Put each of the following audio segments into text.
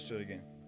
Let's do it again.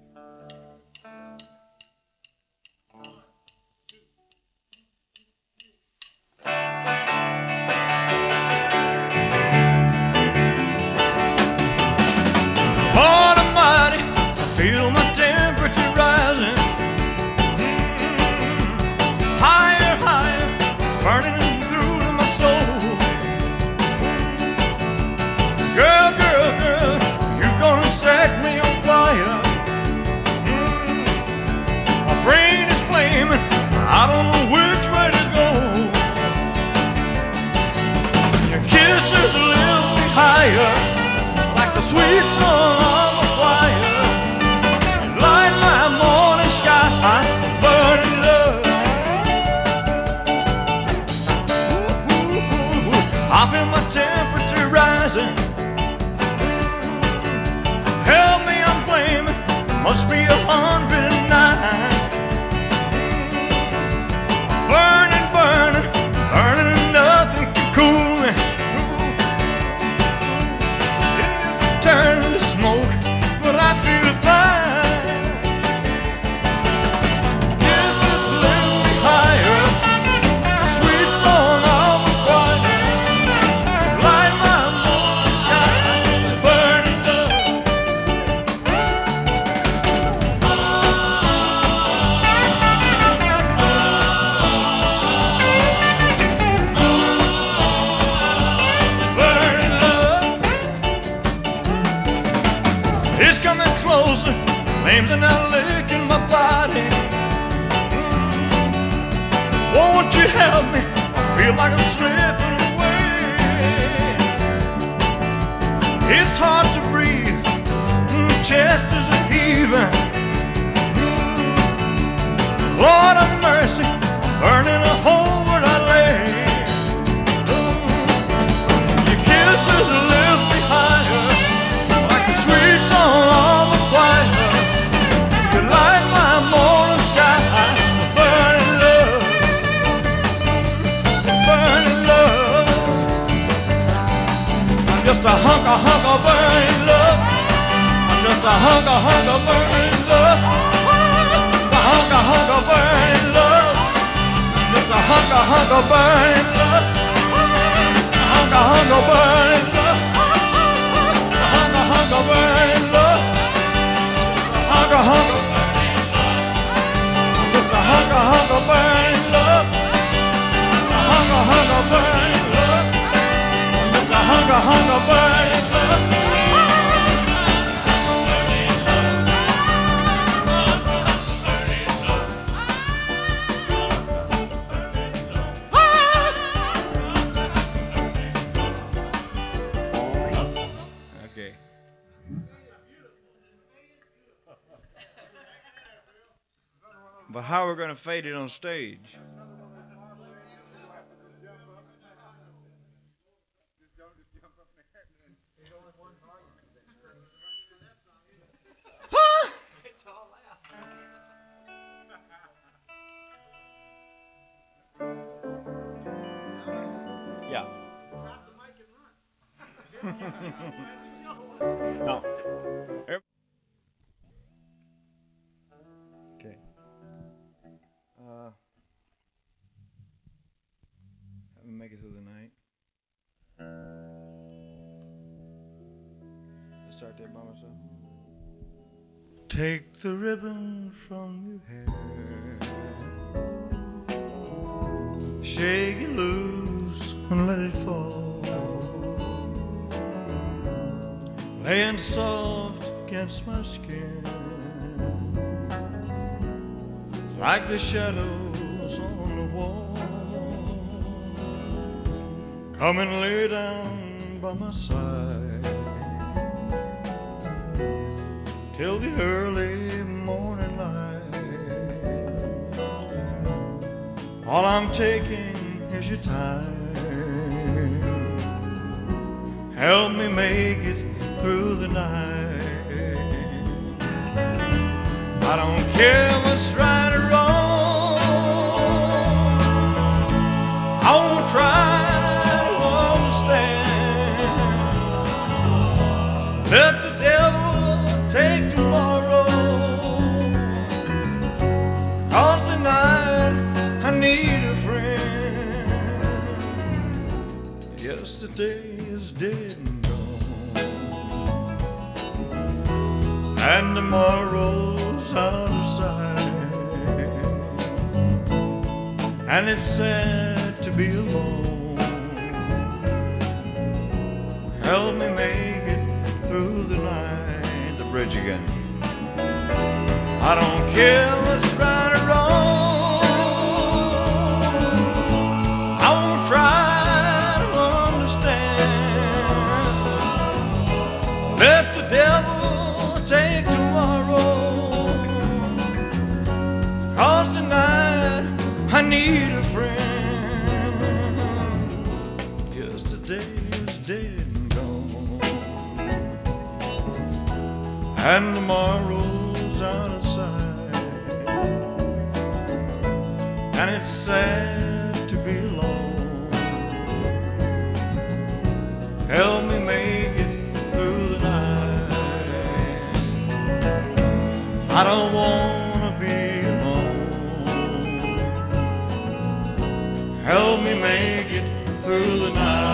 Mm, chest is a heaving. Lord of hunk of burning love. Hunk of hunk burning love. Just a hunk of burning love. Of hunk of burning love. Of hunk of burning love. Just a hunk of burning love. Of hunk of burning love. Just a hunk of burning love. But how are we going to fade it on stage? Yeah. no. Take the ribbon from your hair. Shake it loose and let it fall. Laying soft against my skin. Like the shadows on the wall. Come and lay down by my side till the early morning light. All I'm taking is your time. Help me make it through the night. I don't care what's right tomorrow's out of sight, and it's sad to be alone. Help me make it through the night. The bridge again. I don't care what's right tomorrow's out of sight. And it's sad to be alone. Help me make it through the night. I don't wanna be alone. Help me make it through the night.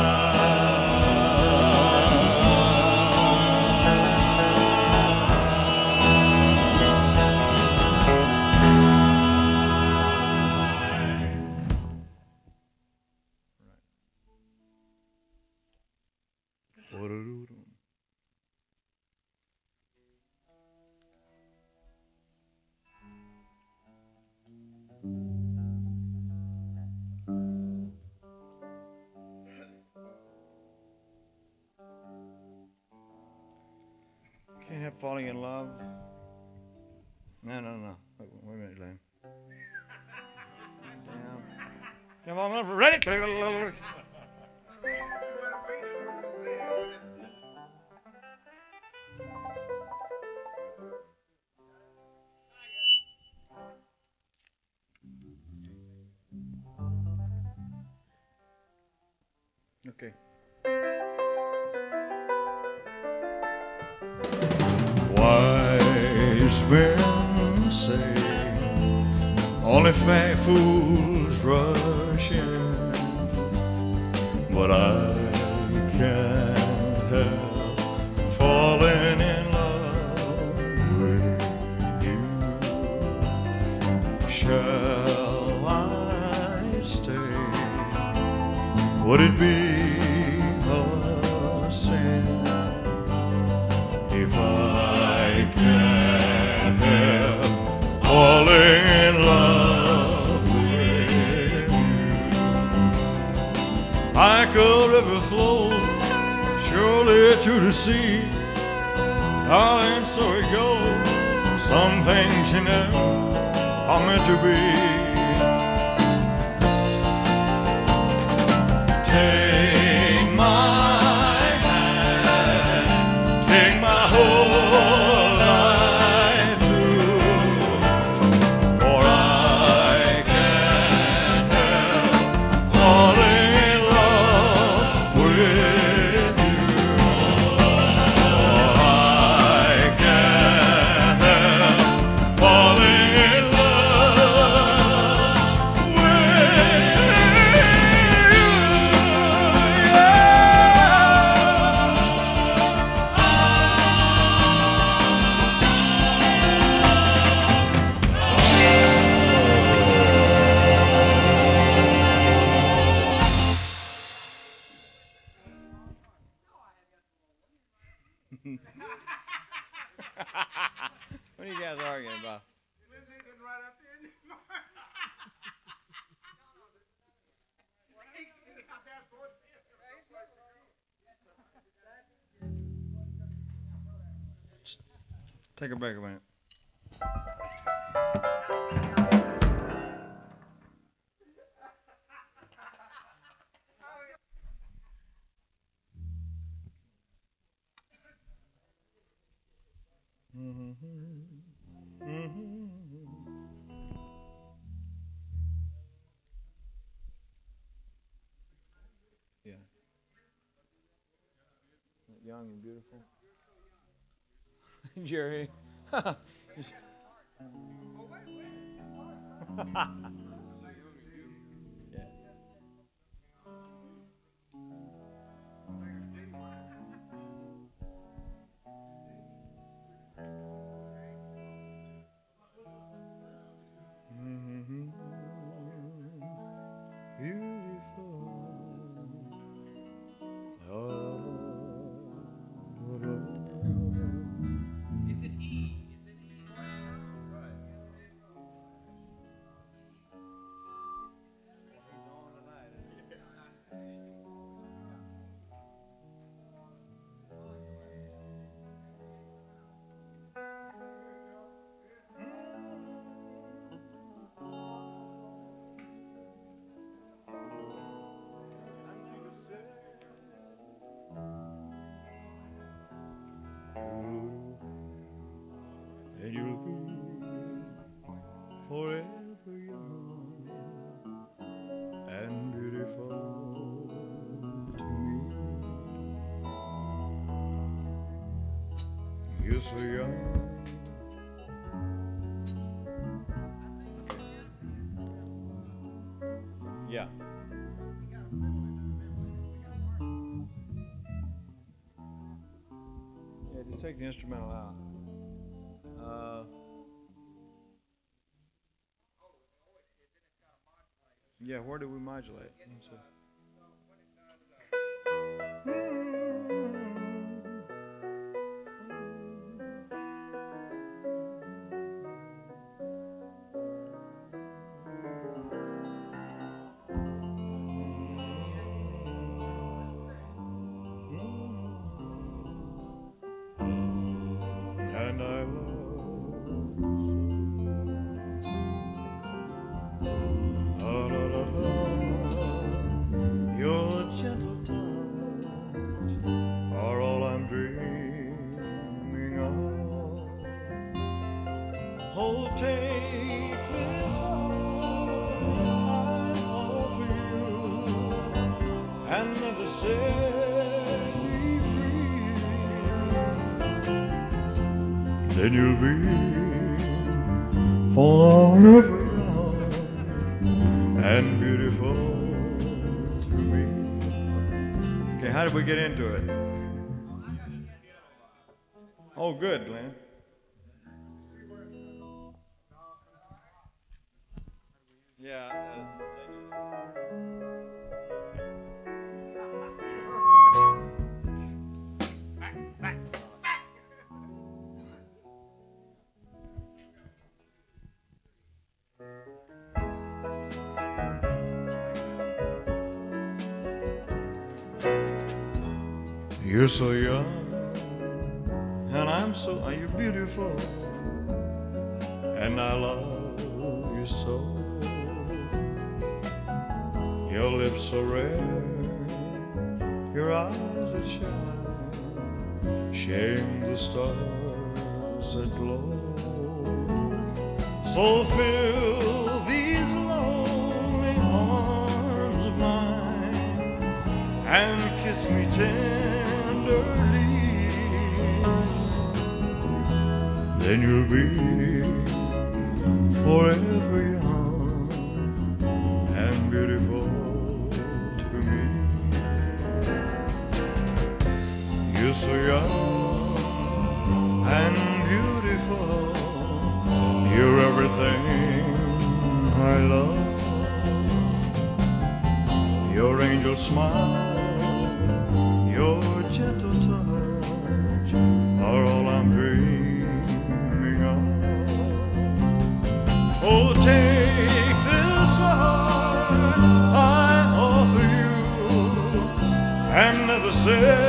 Like a river flows surely to the sea, darling, so it goes. Some things you know are meant to be. Take A break a minute. Yeah. Young and beautiful. Jerry. yeah. is young. Yeah. Yeah, Just take the instrumental out. Uh, yeah, where do we modulate? Oh, take this heart and never. Then you'll be forever young and beautiful to me. Okay, how did we get into it? Oh, good, Glenn. stars that glow. So fill these lonely arms of mine and kiss me tenderly. Then you'll be forever. say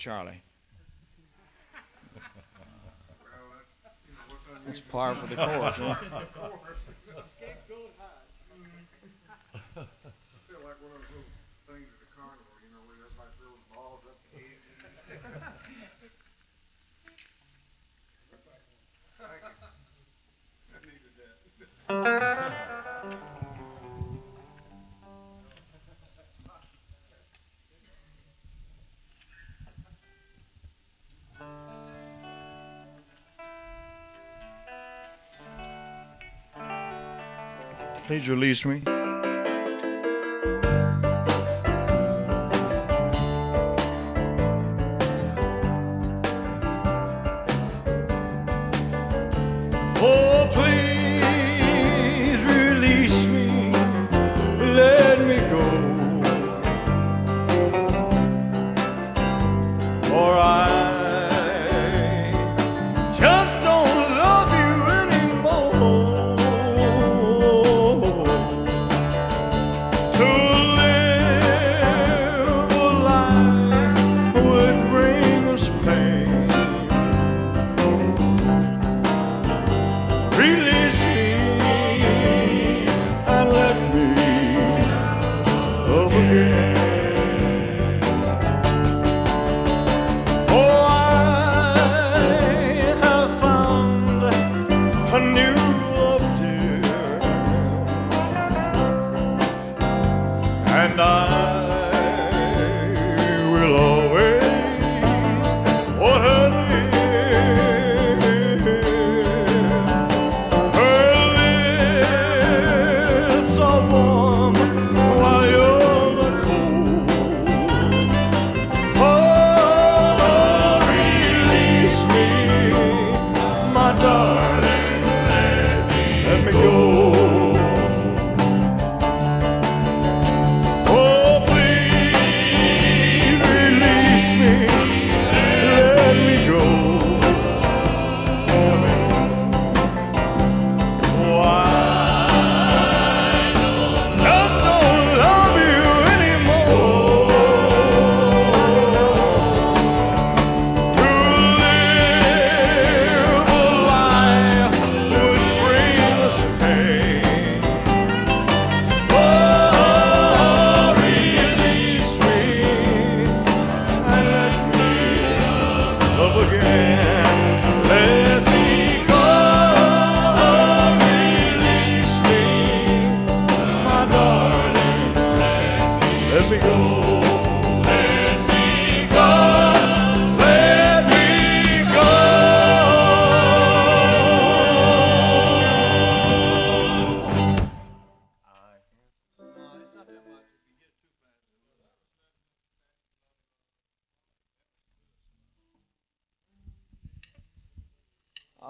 Charlie. That's par for the course, huh? feel like Please release me.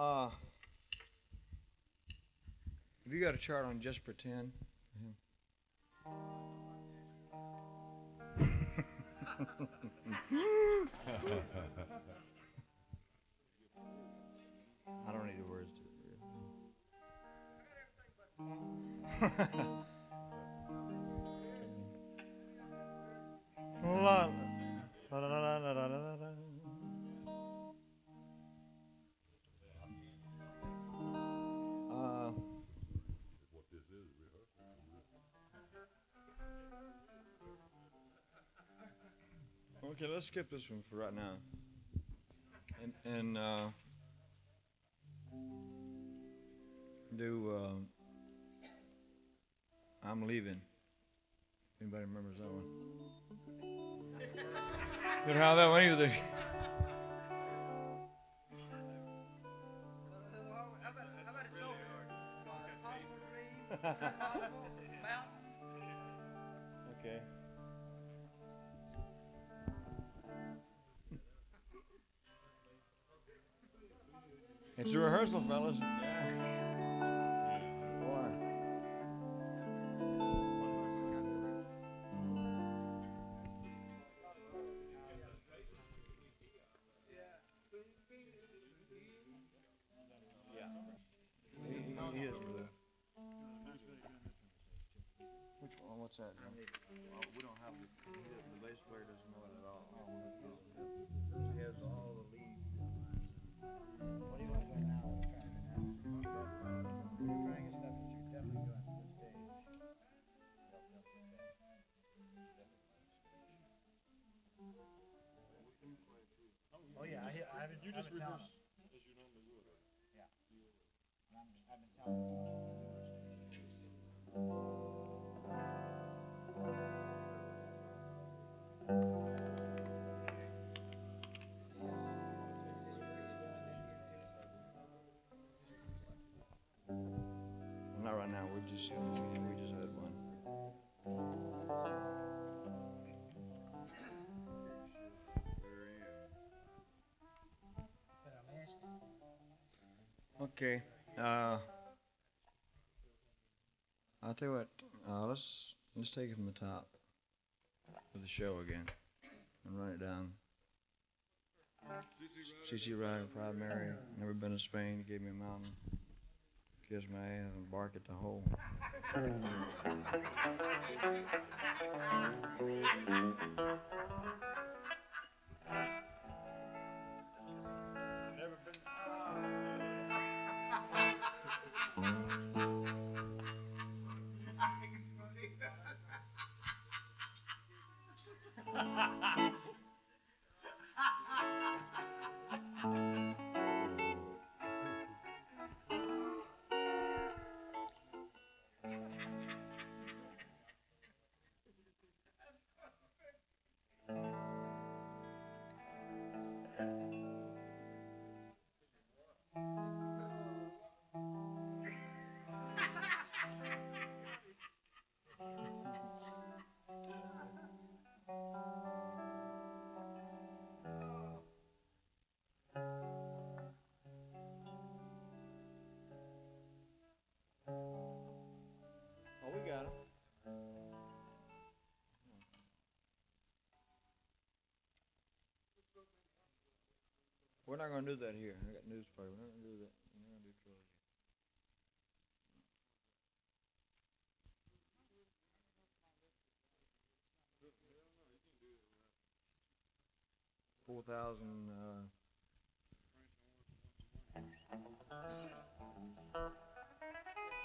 Uh, have you got a chart on just pretend? I don't need the words to it. La, la, la, la, la, la, la, okay, let's skip this one for right now. And, and uh, do uh, I'm leaving. Anybody remembers that one? Don't have that one either. okay. It's a rehearsal, fellas. Why? He, he is blue. Which one? What's that? We don't have the, the bass player doesn't know it at all. He has all Oh, yeah, I, I haven't, You I've just been telling rehearse as you normally would. And I'm, I've been telling them. Not right now. We're just we just Okay. Uh, I'll tell you what. Uh, let's let's take it from the top for the show again and run it down. CC Rider, Proud Mary, never been to Spain, gave me a mountain, kiss my ass and bark at the hole. We're not gonna do that here. I got news for you. We're not gonna do that. We're not gonna do trilogy. Four thousand. Uh,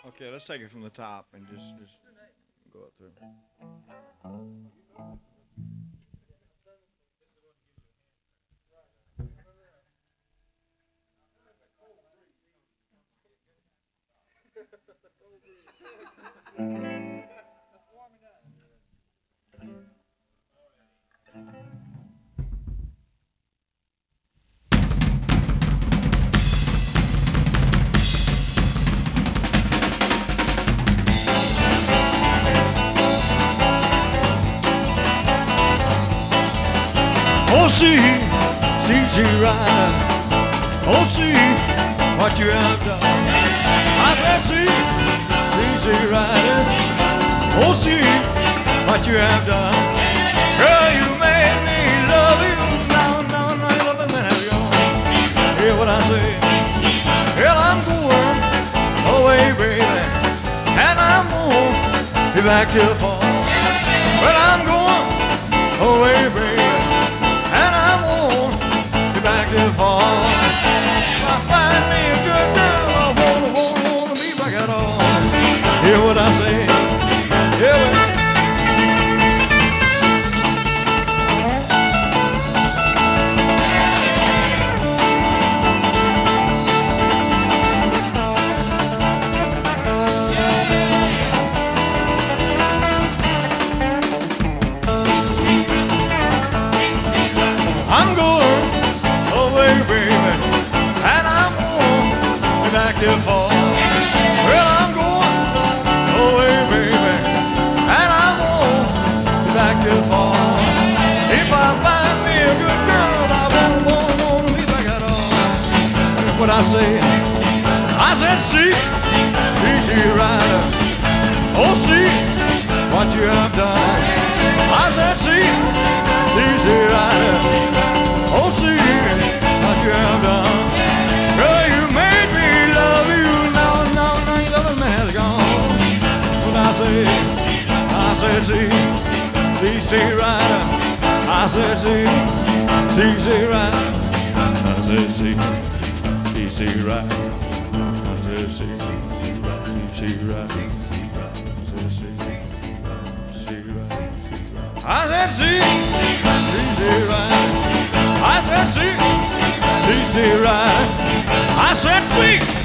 okay, let's take it from the top and just just go up through. Oh, see, CC Rider. Oh, see what you have done. I said, see, Rider. Oh, see what you have done. Girl, you made me love you. Now, now, now, you love me when I'm young. Hear what I say? Well, I'm going away, baby, and I'm gonna be back for. Well, I'm going away, baby, and I'm gonna be back here for. Hear I say? I said, see, easy rider. Oh, see what you have done. I said, see, easy rider. Oh, see what you have done. Girl, you made me love you. Now, now, now your other man's gone. But I say, I said, see, easy rider. I said, see, easy rider. I said, see she rock, says she rock, she rock, says she rock, she rock. I said she, she she rock. I said she, she she rock. I said we.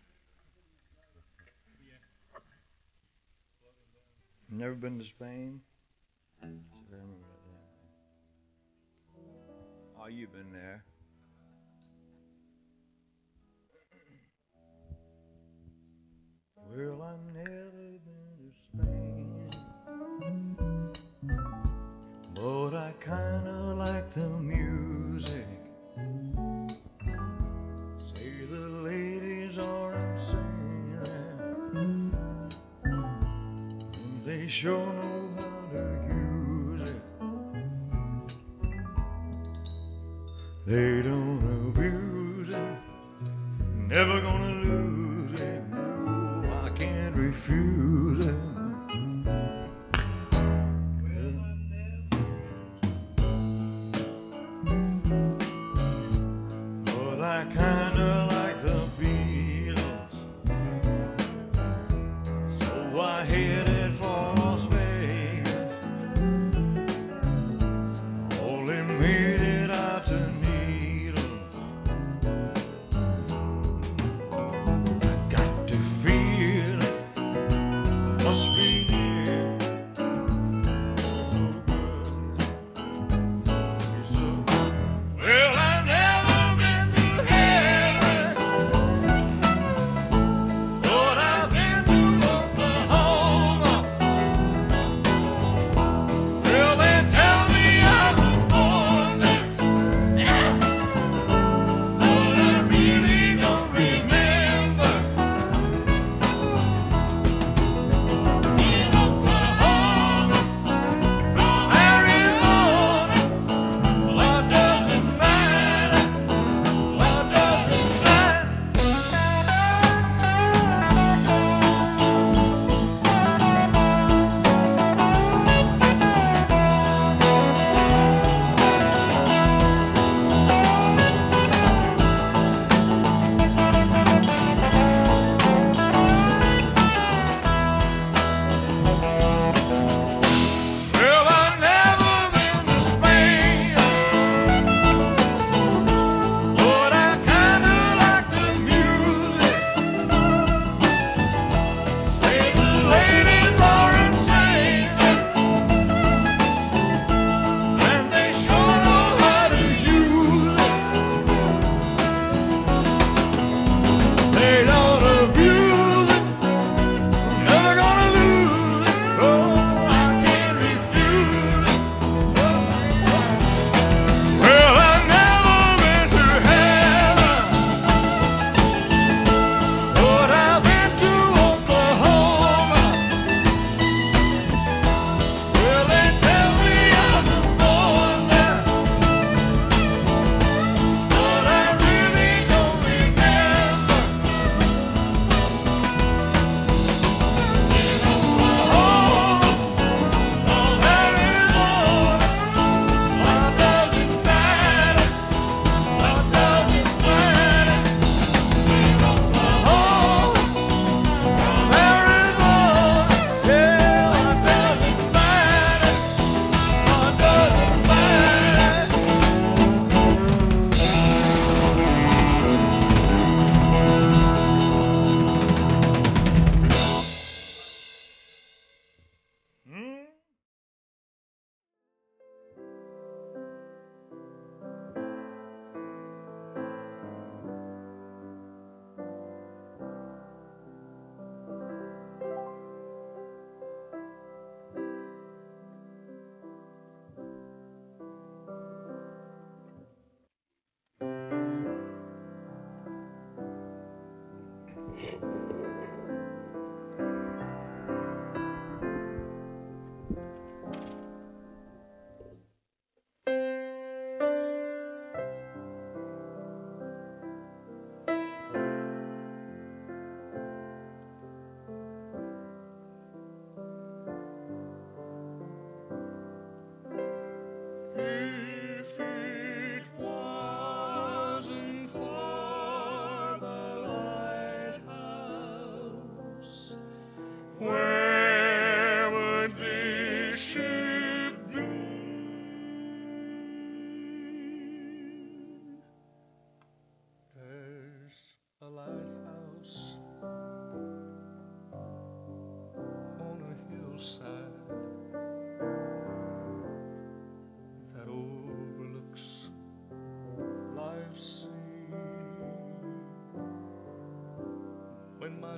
Mm. Never been to Spain? Oh, you've been there. Well, I've never been to Spain, but I kinda like the music. Say the ladies are sure know how to use it. They don't abuse it. Never gonna lose it. No, I can't refuse.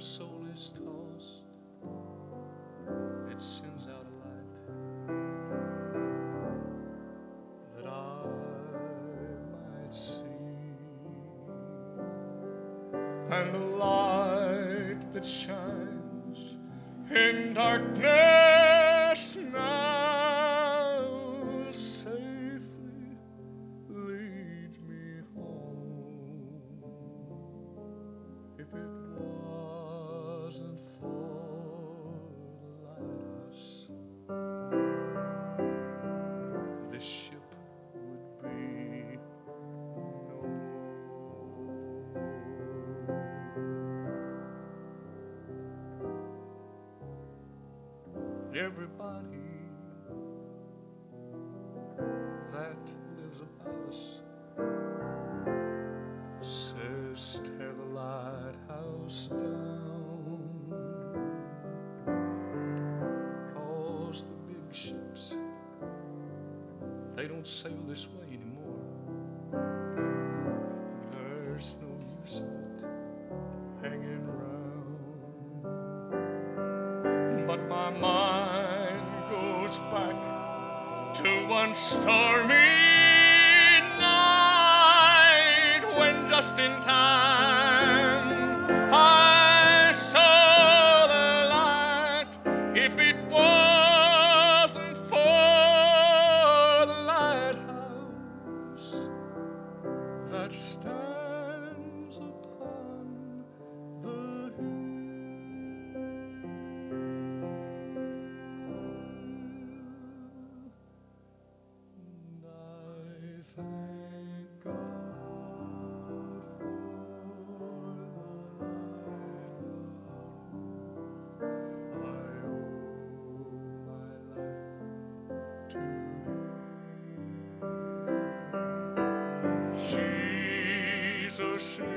soul is tossed, it sends out a light that I might see. And the light that shines in dark Jesus.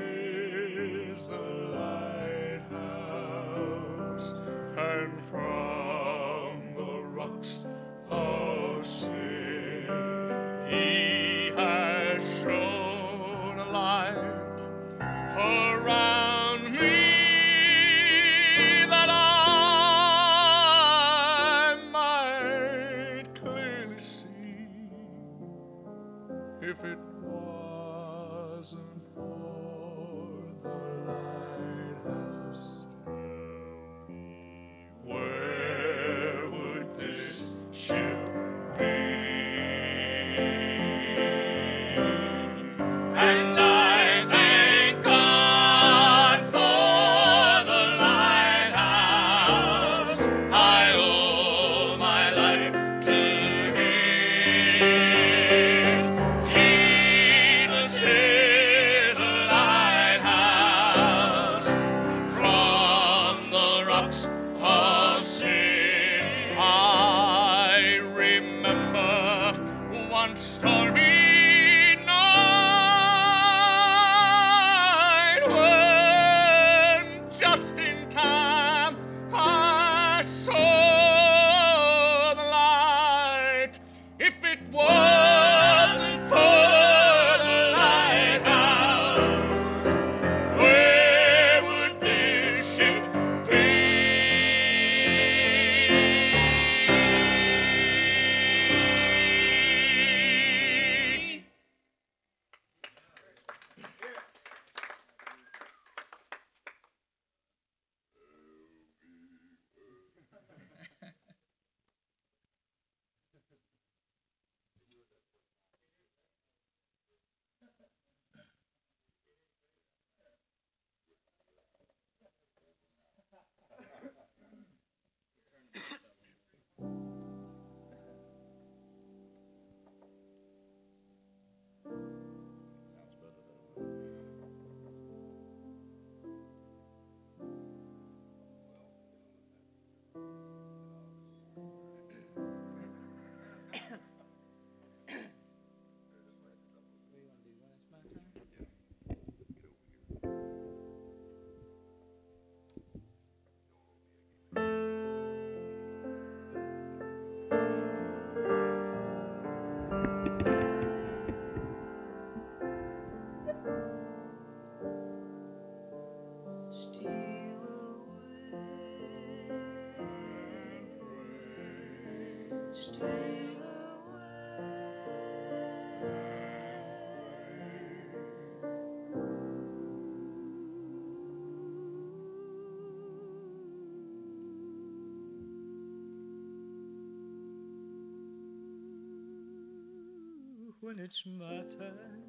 when it's my time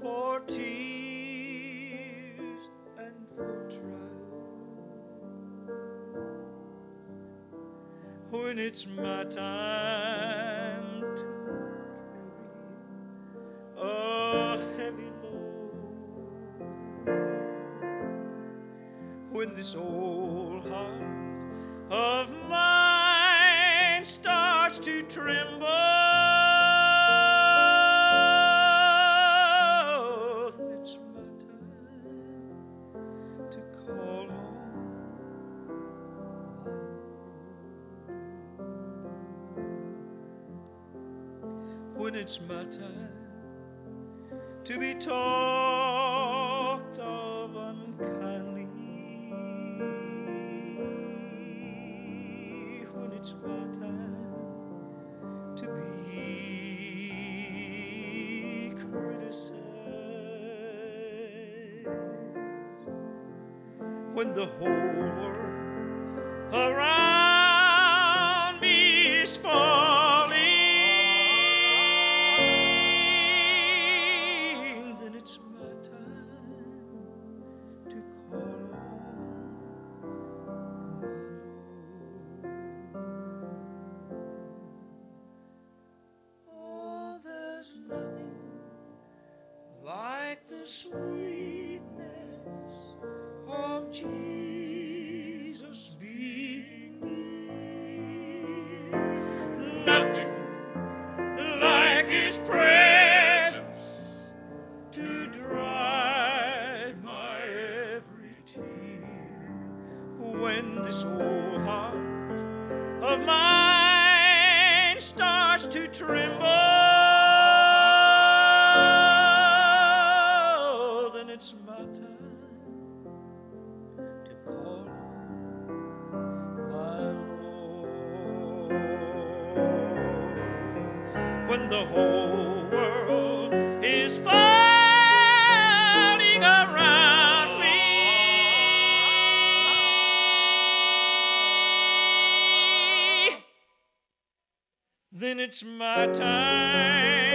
for tea. when it's my time to carry a heavy load. When this old heart of mine starts to tremble. this matter to be talked of unkindly. When it's better to be criticized. When the whole then it's my time.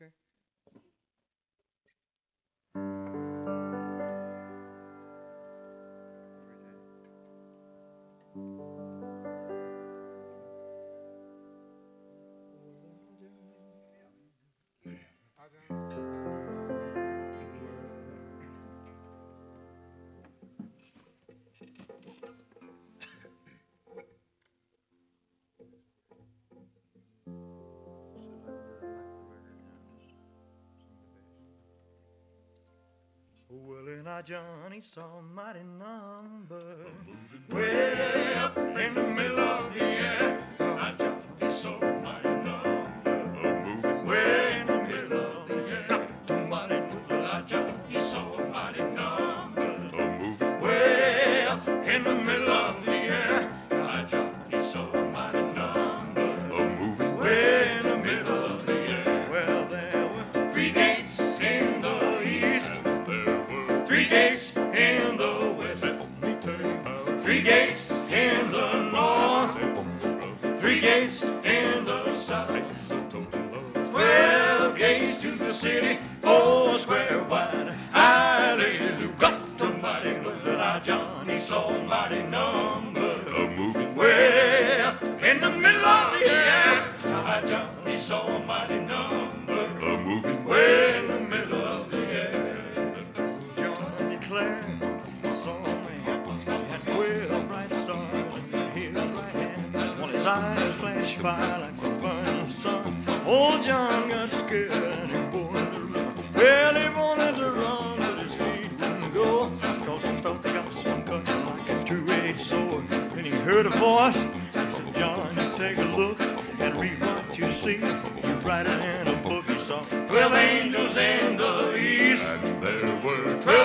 Okay Well, and I Johnny saw mighty number. Way up nobody number. A moving well in the middle of the air. I Johnny saw a mighty number. A moving well in the middle of the air. Johnny Clare saw a man that queer a bright star here right hand. While his eyes flashed fire like a burning sun. Old John. a voice. John, you take a look and read what you see. You write it in a book you saw. Twelve angels in the east. And there were twelve.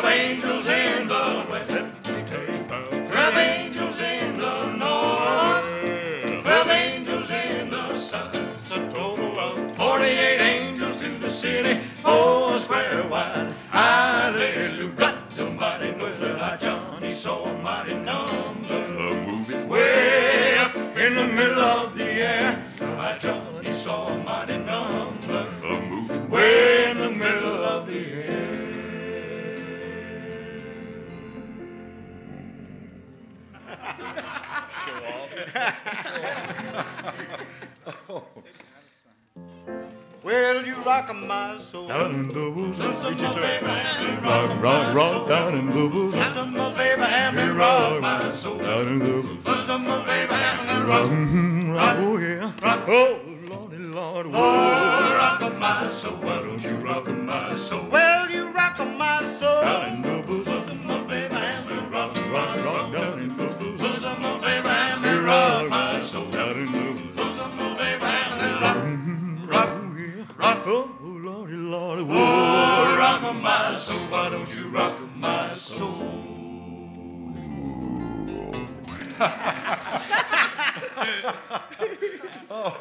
Well, you rock my soul. Down in the woods, Listen, reach it my baby, and rock, rock, rock, down in the woods. Listen, my baby, and you rock my soul. Down in the woods. Listen, my baby, and you Rock, rock rock, oh yeah. Rock. Oh, Lordy, Lord, Oh, rock my soul, why don't you rock my soul? Well, you rock my soul. Down in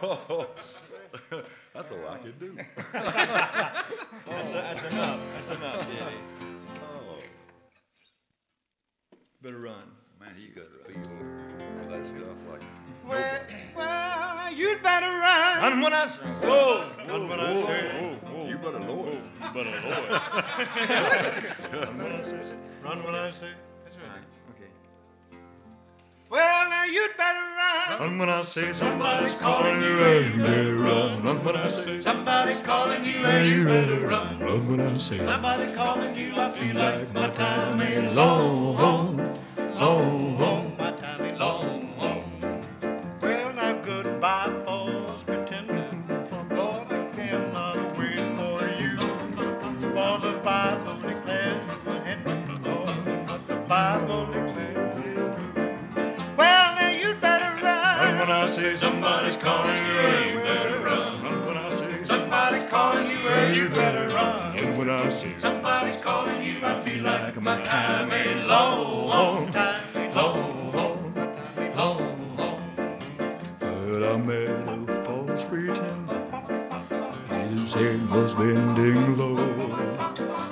Oh, that's all I can do. That's, that's enough. That's enough, Diddy. Oh, Better run. man, you got a feel for that stuff like Well, well, you'd better run. Run when I say. Whoa. Run when I say. you better know it. You better know it. Run when I say. Run when I say. Now you'd better run. Run when I say Somebody's calling you, and you better run. Run when I say Somebody's calling you, and you better run. Run when I say Somebody's calling you. I feel like my time ain't long, long. long, long. My time long, long. Somebody's calling you. I feel like my time ain't long. long, Time ain't long. But I met a false pretender. His head was bending low.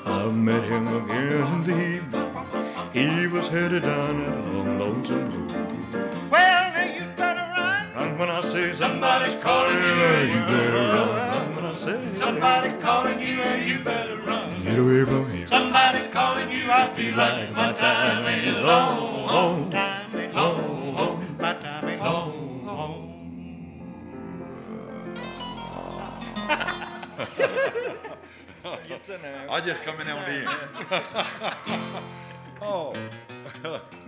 I met him again in the evening. He was headed down a long, lonesome road. Well, now you better run. Run when I say Somebody's calling you, you better run. Run. Run when I say Somebody's calling you, and you better run. Get away from here. Somebody's calling you. I feel like my time ain't long. Time ain't long. My time ain't long. I just come in on the end. oh,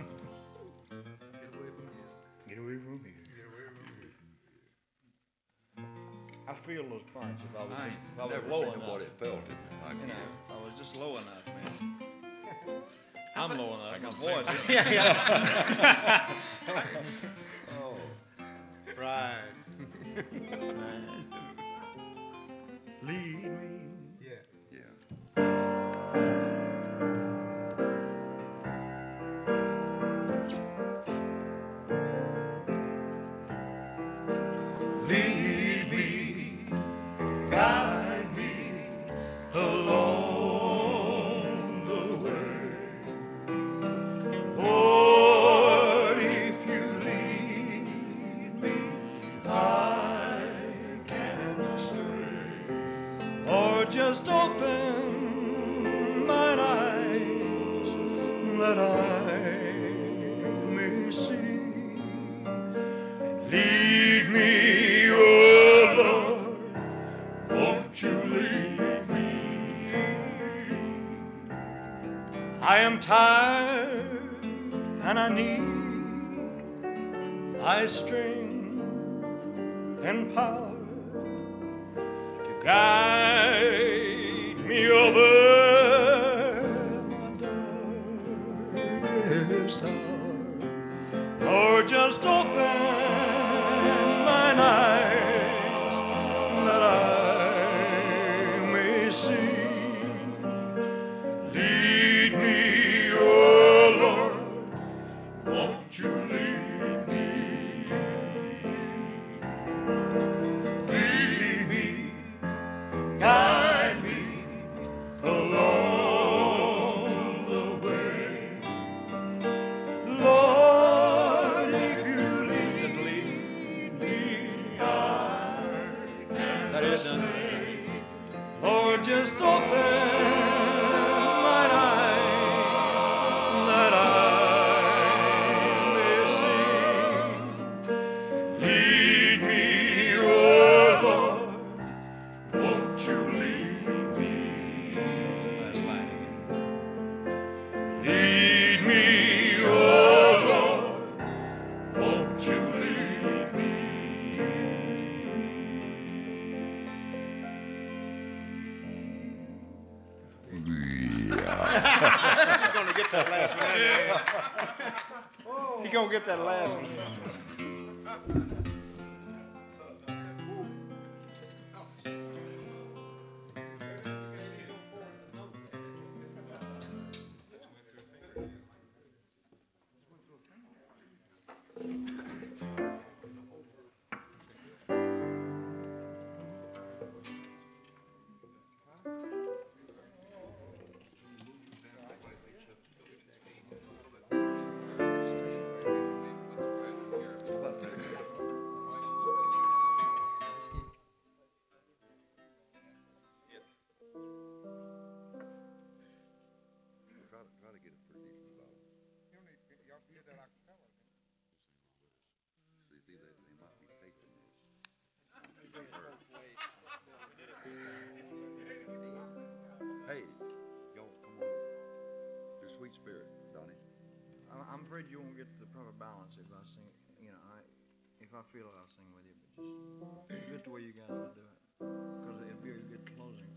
I feel those parts if I was, I if I was never low seen enough. nobody felt it like You you. know, I was just low enough, man. I'm low enough. My say voice. yeah, yeah. Oh, right. Lead me. to get it for fifty dollars. See, they, they might be taking this. hey, y'all, come on. Your sweet spirit, Donnie. I'm afraid you won't get the proper balance if I sing. You know, I if I feel it, I'll sing with you. But just get the way you guys will do it, because it'd be a good closing.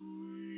sweet.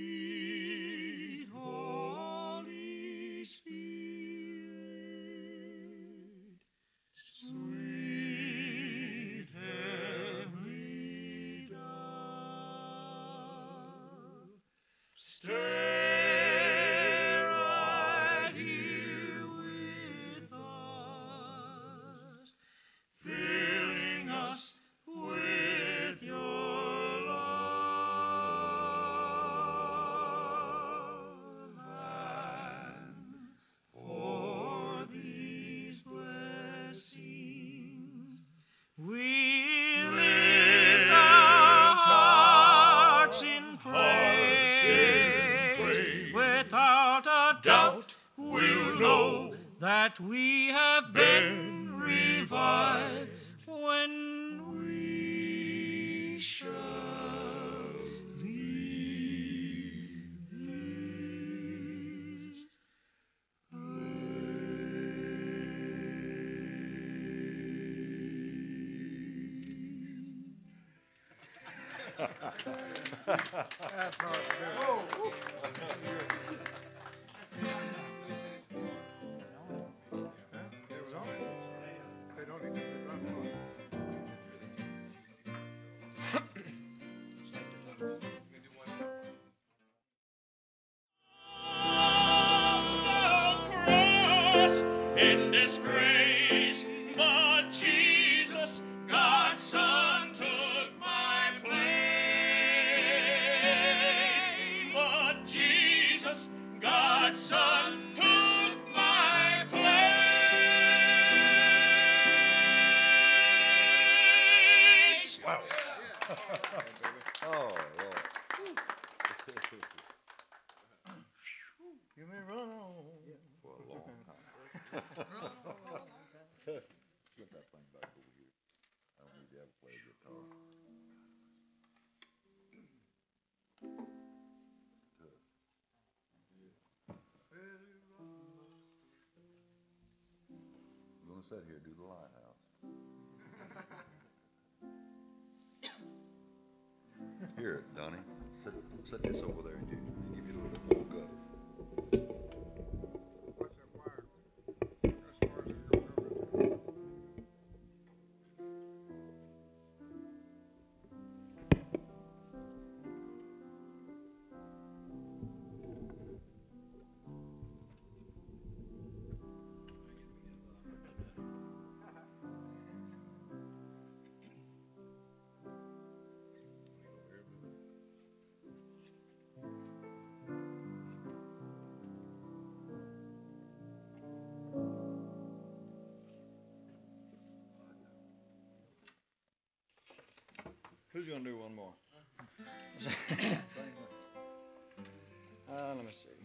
play guitar. I'm gonna sit here do the lighthouse. Hear it, Donnie. Sit, sit this over there and do. Who's going to do one more? uh, let me see.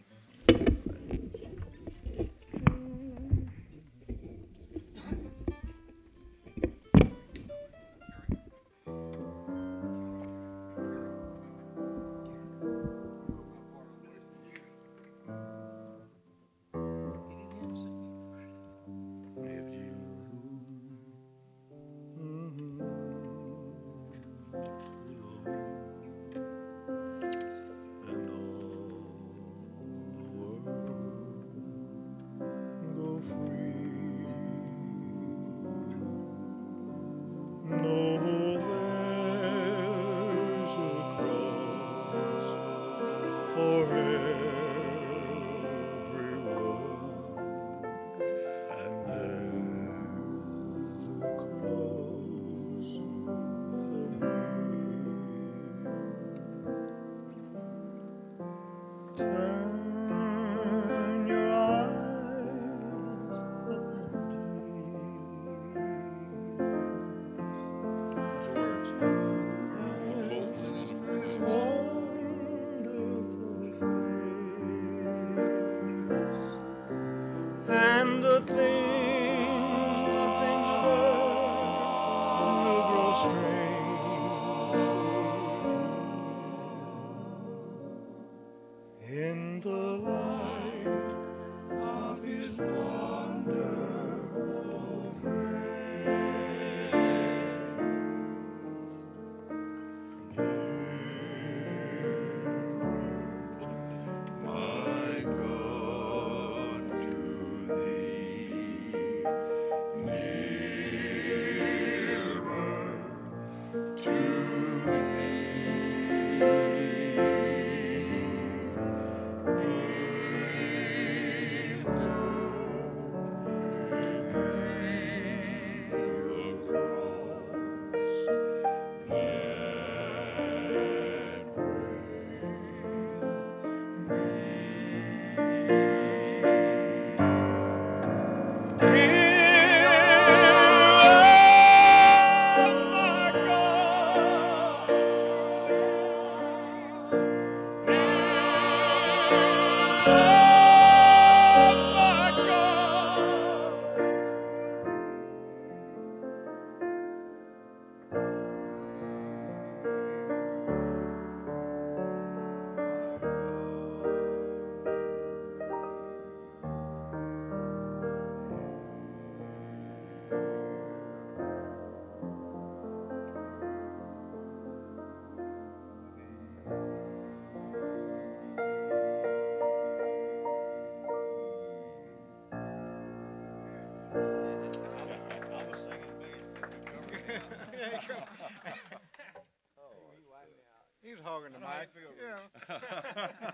hogging the mic. Yeah.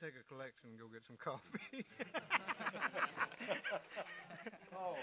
Take a collection and go get some coffee. Oh.